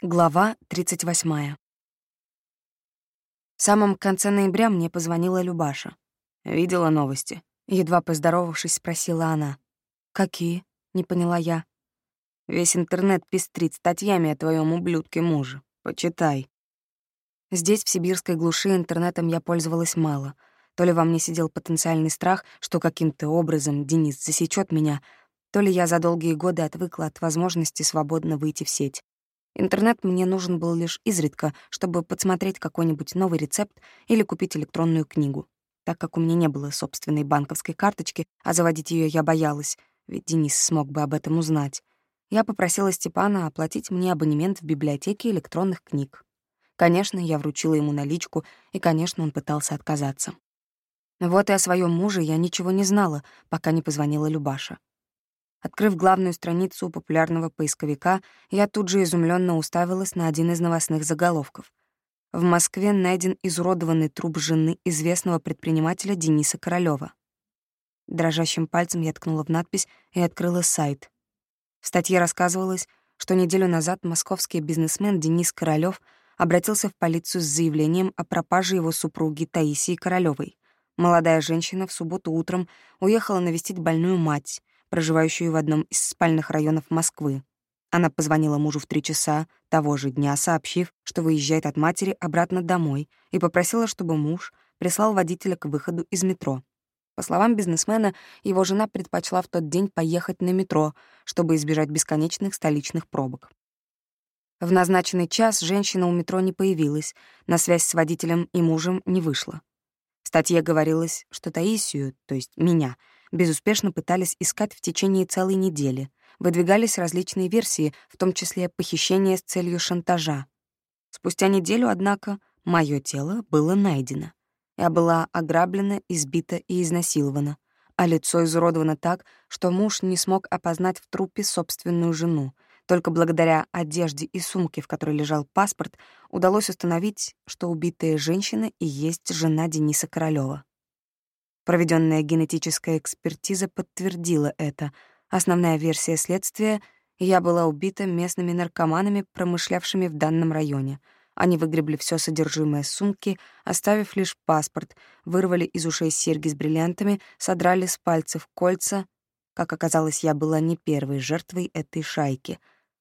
Глава 38. В самом конце ноября мне позвонила Любаша. «Видела новости?» Едва поздоровавшись, спросила она. «Какие?» — не поняла я. «Весь интернет пестрит статьями о твоем ублюдке муже. Почитай». Здесь, в сибирской глуши, интернетом я пользовалась мало. То ли во мне сидел потенциальный страх, что каким-то образом Денис засечет меня, то ли я за долгие годы отвыкла от возможности свободно выйти в сеть. Интернет мне нужен был лишь изредка, чтобы подсмотреть какой-нибудь новый рецепт или купить электронную книгу. Так как у меня не было собственной банковской карточки, а заводить ее я боялась, ведь Денис смог бы об этом узнать, я попросила Степана оплатить мне абонемент в библиотеке электронных книг. Конечно, я вручила ему наличку, и, конечно, он пытался отказаться. Вот и о своем муже я ничего не знала, пока не позвонила Любаша. Открыв главную страницу популярного поисковика, я тут же изумленно уставилась на один из новостных заголовков. В Москве найден изуродованный труп жены известного предпринимателя Дениса Королёва. Дрожащим пальцем я ткнула в надпись и открыла сайт. В статье рассказывалось, что неделю назад московский бизнесмен Денис Королёв обратился в полицию с заявлением о пропаже его супруги Таисии Королёвой. Молодая женщина в субботу утром уехала навестить больную мать, проживающую в одном из спальных районов Москвы. Она позвонила мужу в три часа того же дня, сообщив, что выезжает от матери обратно домой, и попросила, чтобы муж прислал водителя к выходу из метро. По словам бизнесмена, его жена предпочла в тот день поехать на метро, чтобы избежать бесконечных столичных пробок. В назначенный час женщина у метро не появилась, на связь с водителем и мужем не вышла. В статье говорилось, что Таисию, то есть меня, безуспешно пытались искать в течение целой недели. Выдвигались различные версии, в том числе похищение с целью шантажа. Спустя неделю, однако, мое тело было найдено. Я была ограблена, избита и изнасилована, а лицо изуродовано так, что муж не смог опознать в трупе собственную жену. Только благодаря одежде и сумке, в которой лежал паспорт, удалось установить, что убитая женщина и есть жена Дениса Королёва. Проведенная генетическая экспертиза подтвердила это. Основная версия следствия — я была убита местными наркоманами, промышлявшими в данном районе. Они выгребли все содержимое сумки, оставив лишь паспорт, вырвали из ушей серьги с бриллиантами, содрали с пальцев кольца. Как оказалось, я была не первой жертвой этой шайки.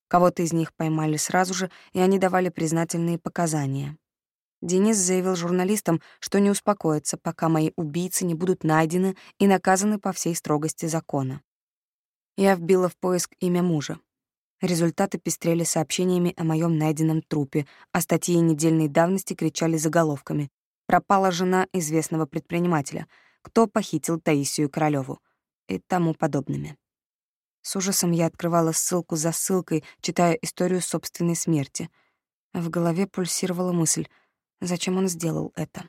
Кого-то из них поймали сразу же, и они давали признательные показания. Денис заявил журналистам, что не успокоится, пока мои убийцы не будут найдены и наказаны по всей строгости закона. Я вбила в поиск имя мужа. Результаты пестрели сообщениями о моем найденном трупе, а статьи недельной давности кричали заголовками. «Пропала жена известного предпринимателя», «Кто похитил Таисию Королёву» и тому подобными. С ужасом я открывала ссылку за ссылкой, читая историю собственной смерти. В голове пульсировала мысль — Зачем он сделал это?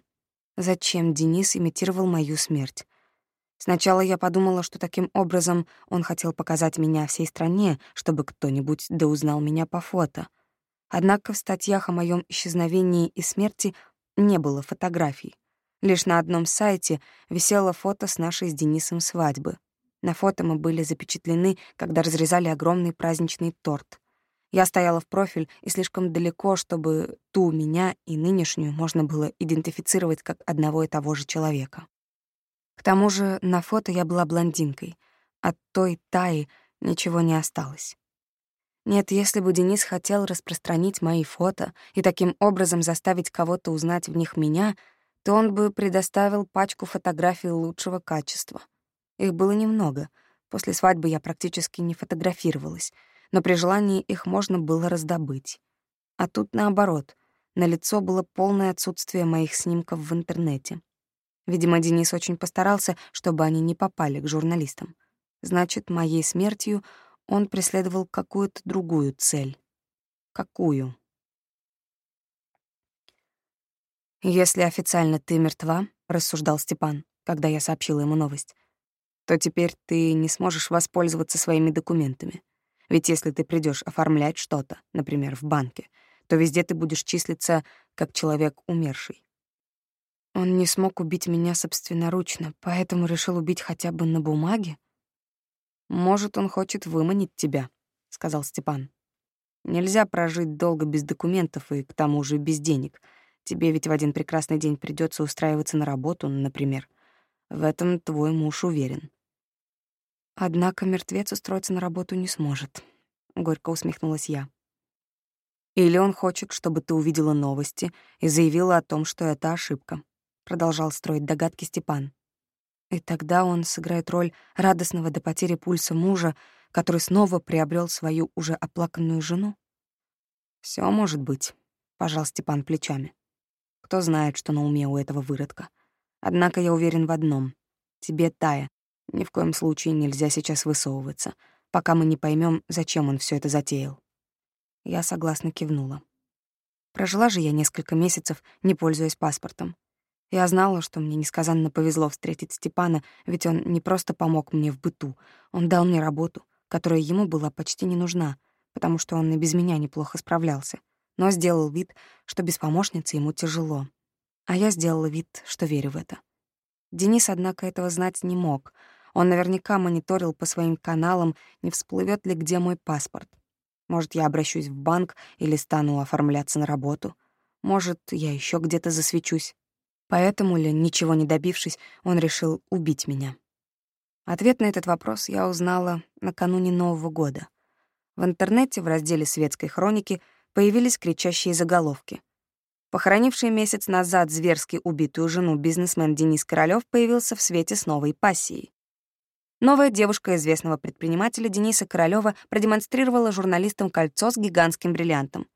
Зачем Денис имитировал мою смерть? Сначала я подумала, что таким образом он хотел показать меня всей стране, чтобы кто-нибудь да узнал меня по фото. Однако в статьях о моем исчезновении и смерти не было фотографий. Лишь на одном сайте висело фото с нашей с Денисом свадьбы. На фото мы были запечатлены, когда разрезали огромный праздничный торт. Я стояла в профиль и слишком далеко, чтобы ту меня и нынешнюю можно было идентифицировать как одного и того же человека. К тому же на фото я была блондинкой. От той Таи ничего не осталось. Нет, если бы Денис хотел распространить мои фото и таким образом заставить кого-то узнать в них меня, то он бы предоставил пачку фотографий лучшего качества. Их было немного. После свадьбы я практически не фотографировалась — но при желании их можно было раздобыть. А тут наоборот, на лицо было полное отсутствие моих снимков в интернете. Видимо, Денис очень постарался, чтобы они не попали к журналистам. Значит, моей смертью он преследовал какую-то другую цель. Какую? «Если официально ты мертва», — рассуждал Степан, когда я сообщила ему новость, то теперь ты не сможешь воспользоваться своими документами. Ведь если ты придешь оформлять что-то, например, в банке, то везде ты будешь числиться как человек умерший. Он не смог убить меня собственноручно, поэтому решил убить хотя бы на бумаге. «Может, он хочет выманить тебя», — сказал Степан. Нельзя прожить долго без документов и к тому же без денег. Тебе ведь в один прекрасный день придется устраиваться на работу, например. В этом твой муж уверен. Однако мертвец устроиться на работу не сможет. Горько усмехнулась я. Или он хочет, чтобы ты увидела новости и заявила о том, что это ошибка. Продолжал строить догадки Степан. И тогда он сыграет роль радостного до потери пульса мужа, который снова приобрел свою уже оплаканную жену. Все может быть, пожал Степан плечами. Кто знает, что на уме у этого выродка. Однако я уверен в одном. Тебе, Тая, ни в коем случае нельзя сейчас высовываться, пока мы не поймем, зачем он все это затеял. Я согласно кивнула. Прожила же я несколько месяцев, не пользуясь паспортом. Я знала, что мне несказанно повезло встретить Степана, ведь он не просто помог мне в быту, он дал мне работу, которая ему была почти не нужна, потому что он и без меня неплохо справлялся, но сделал вид, что без помощницы ему тяжело. А я сделала вид, что верю в это. Денис, однако, этого знать не мог. Он наверняка мониторил по своим каналам, не всплывет ли где мой паспорт. Может, я обращусь в банк или стану оформляться на работу. Может, я еще где-то засвечусь. Поэтому ли, ничего не добившись, он решил убить меня? Ответ на этот вопрос я узнала накануне Нового года. В интернете в разделе светской хроники появились кричащие заголовки. Похоронивший месяц назад зверски убитую жену бизнесмен Денис Королёв появился в свете с новой пассией. Новая девушка известного предпринимателя Дениса Королёва продемонстрировала журналистам кольцо с гигантским бриллиантом.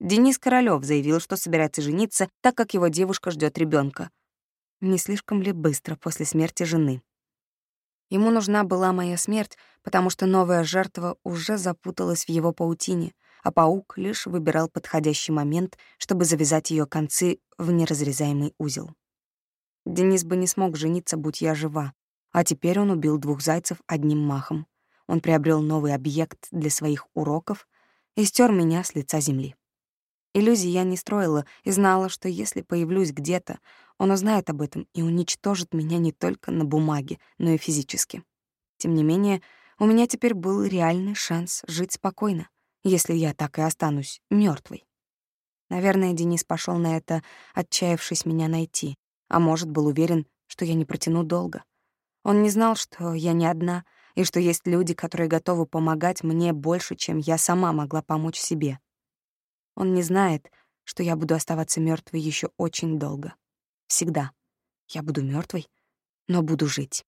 Денис Королёв заявил, что собирается жениться, так как его девушка ждет ребенка. Не слишком ли быстро после смерти жены? Ему нужна была моя смерть, потому что новая жертва уже запуталась в его паутине, а паук лишь выбирал подходящий момент, чтобы завязать ее концы в неразрезаемый узел. Денис бы не смог жениться, будь я жива, а теперь он убил двух зайцев одним махом. Он приобрел новый объект для своих уроков и стер меня с лица земли. Иллюзий я не строила и знала, что если появлюсь где-то, он узнает об этом и уничтожит меня не только на бумаге, но и физически. Тем не менее, у меня теперь был реальный шанс жить спокойно, если я так и останусь мертвой. Наверное, Денис пошел на это, отчаявшись меня найти, а может, был уверен, что я не протяну долго. Он не знал, что я не одна, и что есть люди, которые готовы помогать мне больше, чем я сама могла помочь себе. Он не знает, что я буду оставаться мертвой еще очень долго. Всегда. Я буду мертвой, но буду жить.